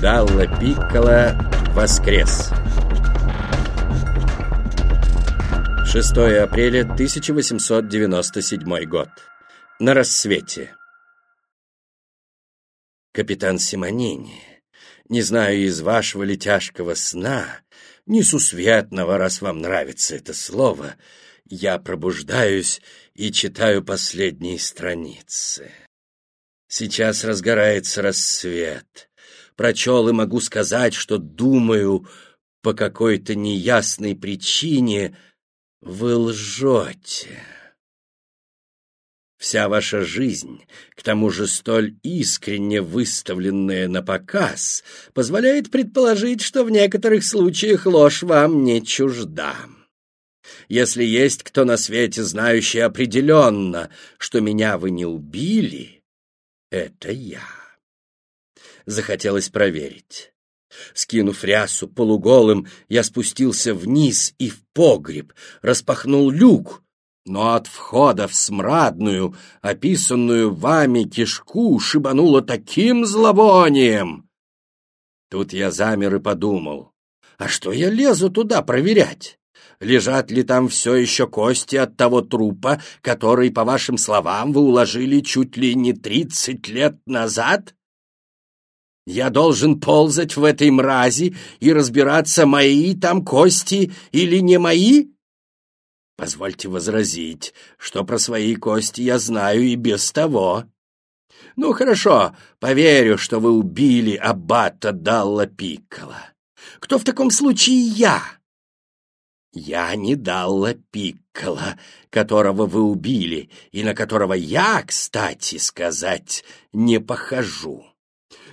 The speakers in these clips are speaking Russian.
Далла Пиккола воскрес. 6 апреля 1897 год. На рассвете. Капитан Симонини, не знаю из вашего ли тяжкого сна, несусветного, раз вам нравится это слово, я пробуждаюсь и читаю последние страницы. Сейчас разгорается рассвет. Прочел и могу сказать, что думаю, по какой-то неясной причине вы лжете. Вся ваша жизнь, к тому же столь искренне выставленная на показ, позволяет предположить, что в некоторых случаях ложь вам не чужда. Если есть кто на свете, знающий определенно, что меня вы не убили, это я. Захотелось проверить. Скинув рясу полуголым, я спустился вниз и в погреб, распахнул люк, но от входа в смрадную, описанную вами кишку, шибануло таким зловонием. Тут я замер и подумал, а что я лезу туда проверять? Лежат ли там все еще кости от того трупа, который, по вашим словам, вы уложили чуть ли не тридцать лет назад? Я должен ползать в этой мрази и разбираться, мои там кости или не мои? Позвольте возразить, что про свои кости я знаю и без того. Ну, хорошо, поверю, что вы убили аббата Далла Пиккола. Кто в таком случае я? Я не Далла Пиккола, которого вы убили, и на которого я, кстати сказать, не похожу.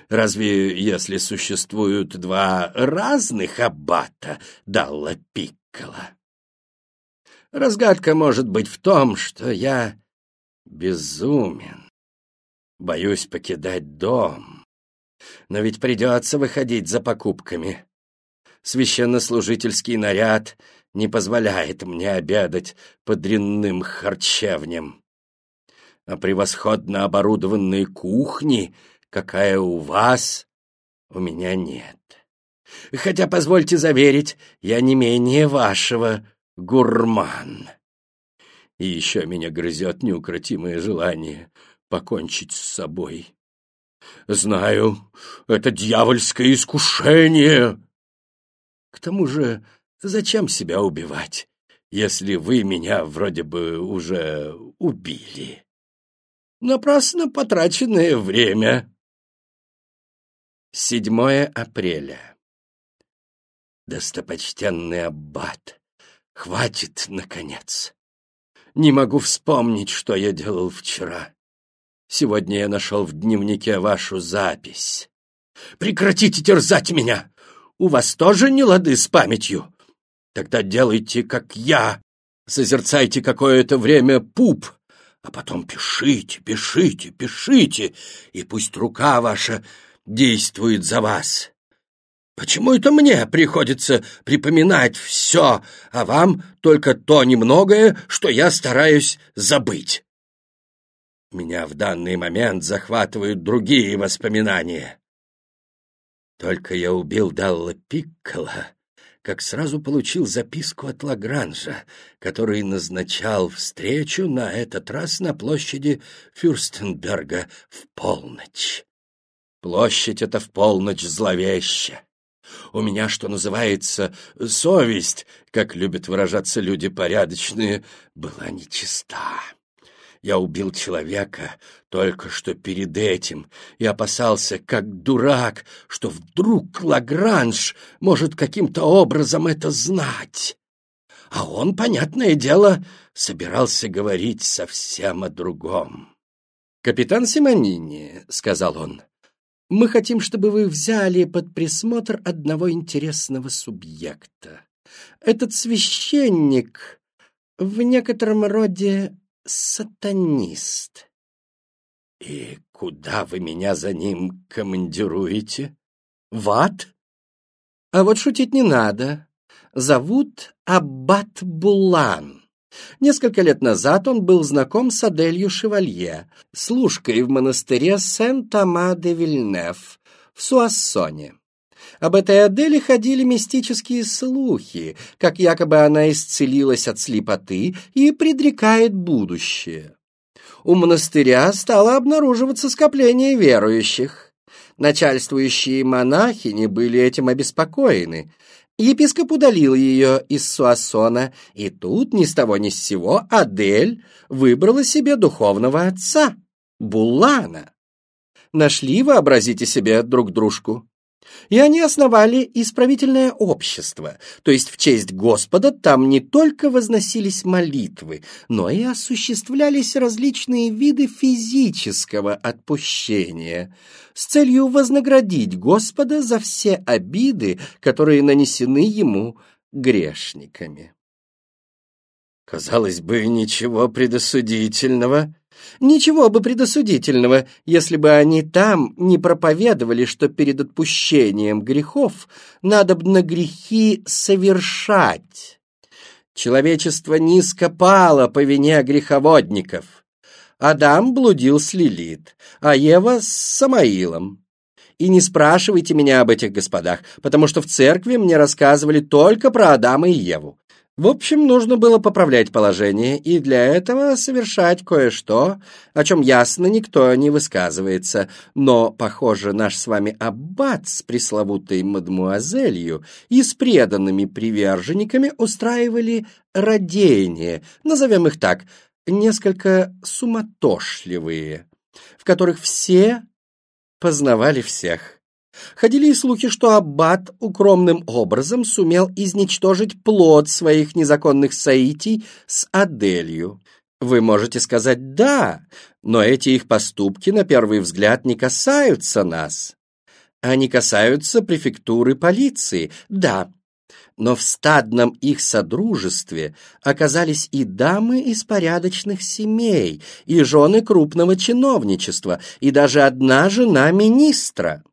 Разве если существуют два разных аббата Далла Пиккола? Разгадка может быть в том, что я безумен. Боюсь покидать дом. Но ведь придется выходить за покупками. Священнослужительский наряд не позволяет мне обедать по дрянным харчевням. А превосходно оборудованной кухни, какая у вас, у меня нет. Хотя, позвольте заверить, я не менее вашего гурман. И еще меня грызет неукротимое желание покончить с собой. Знаю, это дьявольское искушение. К тому же, зачем себя убивать, если вы меня вроде бы уже убили? Напрасно потраченное время. 7 апреля. Достопочтенный аббат, Хватит, наконец. Не могу вспомнить, что я делал вчера. Сегодня я нашел в дневнике вашу запись. Прекратите терзать меня! У вас тоже не лады с памятью? Тогда делайте, как я. Созерцайте какое-то время пуп, а потом пишите, пишите, пишите, и пусть рука ваша действует за вас. Почему это мне приходится припоминать все, а вам только то немногое, что я стараюсь забыть? Меня в данный момент захватывают другие воспоминания. Только я убил Далла Пиккола, как сразу получил записку от Лагранжа, который назначал встречу на этот раз на площади Фюрстенберга в полночь. Площадь эта в полночь зловеща. У меня, что называется, совесть, как любят выражаться люди порядочные, была нечиста. Я убил человека только что перед этим и опасался, как дурак, что вдруг Лагранж может каким-то образом это знать. А он, понятное дело, собирался говорить совсем о другом. «Капитан Симонини», — сказал он, мы хотим, чтобы вы взяли под присмотр одного интересного субъекта. Этот священник в некотором роде сатанист. И куда вы меня за ним командируете? В ад? А вот шутить не надо. Зовут Аббат Булан. Несколько лет назад он был знаком с Аделью Шевалье, служкой в монастыре Сен-Тома-де-Вильнеф в Суассоне. Об этой Аделе ходили мистические слухи, как якобы она исцелилась от слепоты и предрекает будущее. У монастыря стало обнаруживаться скопление верующих. Начальствующие монахини были этим обеспокоены. Епископ удалил ее из Суассона, и тут ни с того ни с сего Адель выбрала себе духовного отца, Буллана. Нашли, вообразите себе, друг дружку и они основали исправительное общество, то есть в честь Господа там не только возносились молитвы, но и осуществлялись различные виды физического отпущения с целью вознаградить Господа за все обиды, которые нанесены ему грешниками. Казалось бы, ничего предосудительного, Ничего бы предосудительного, если бы они там не проповедовали, что перед отпущением грехов надо бы на грехи совершать. Человечество низко пало по вине греховодников. Адам блудил с Лилит, а Ева с Самаилом. И не спрашивайте меня об этих господах, потому что в церкви мне рассказывали только про Адама и Еву. В общем, нужно было поправлять положение, и для этого совершать кое-что, о чем ясно никто не высказывается. Но, похоже, наш с вами аббат с пресловутой мадмуазелью и с преданными приверженниками устраивали родения, назовем их так, несколько суматошливые, в которых все познавали всех. Ходили и слухи, что аббат укромным образом сумел изничтожить плод своих незаконных соитий с Аделью. Вы можете сказать «да», но эти их поступки на первый взгляд не касаются нас. Они касаются префектуры полиции, да, но в стадном их содружестве оказались и дамы из порядочных семей, и жены крупного чиновничества, и даже одна жена министра.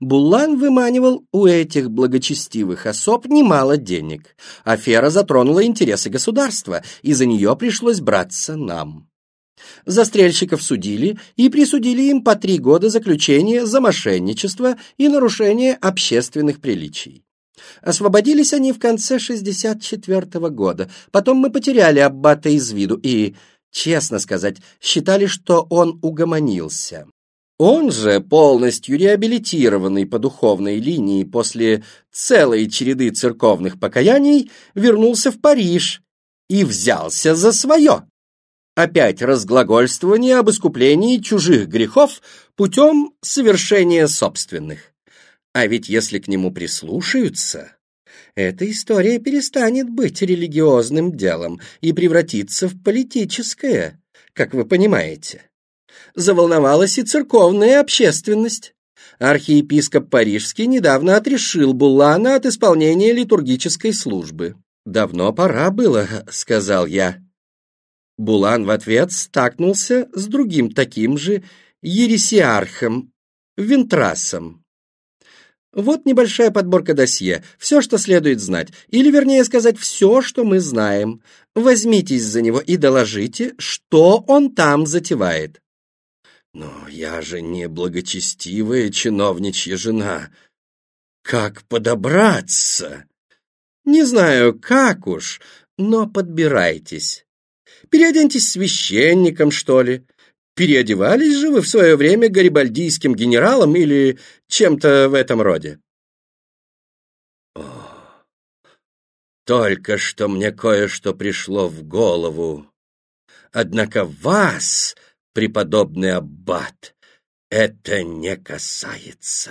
Буллан выманивал у этих благочестивых особ немало денег. Афера затронула интересы государства, и за нее пришлось браться нам. Застрельщиков судили и присудили им по три года заключения за мошенничество и нарушение общественных приличий. Освободились они в конце 64 -го года. Потом мы потеряли Аббата из виду и, честно сказать, считали, что он угомонился. Он же, полностью реабилитированный по духовной линии после целой череды церковных покаяний, вернулся в Париж и взялся за свое. Опять разглагольствование об искуплении чужих грехов путем совершения собственных. А ведь если к нему прислушаются, эта история перестанет быть религиозным делом и превратится в политическое, как вы понимаете заволновалась и церковная общественность. Архиепископ Парижский недавно отрешил Буллана от исполнения литургической службы. «Давно пора было», — сказал я. Булан в ответ стакнулся с другим таким же ересиархом, Вентрасом. Вот небольшая подборка досье, все, что следует знать, или, вернее сказать, все, что мы знаем. Возьмитесь за него и доложите, что он там затевает. Но я же не благочестивая чиновничья жена. Как подобраться? Не знаю, как уж, но подбирайтесь. Переоденьтесь священником, что ли. Переодевались же вы в свое время гарибальдийским генералом или чем-то в этом роде? О, только что мне кое-что пришло в голову. Однако вас преподобный аббат, это не касается.